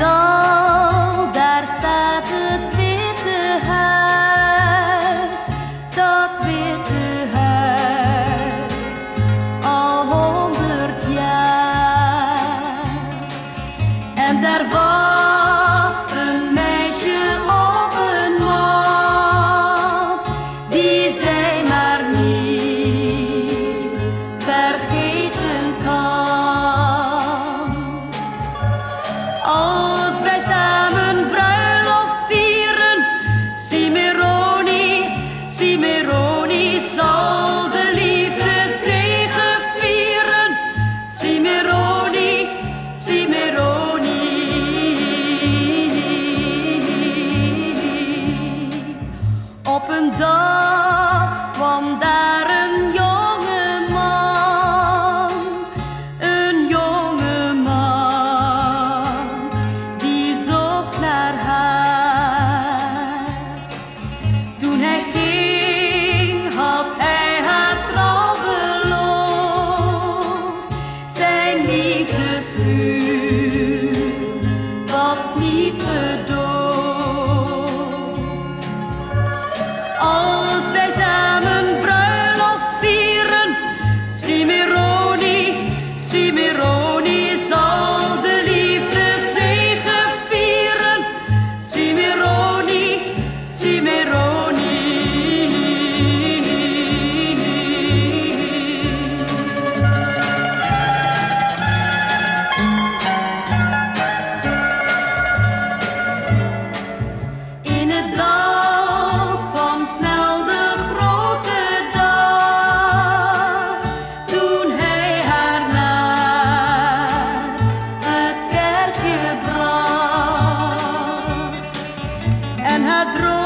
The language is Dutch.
dal, daar staat het witte huis, dat witte huis, al honderd jaar. En daar was dag kwam daar een jonge man, een jonge man die zocht naar haar. Toen hij ging, had hij haar trouw beloofd, zijn liefdesvuur. ядро.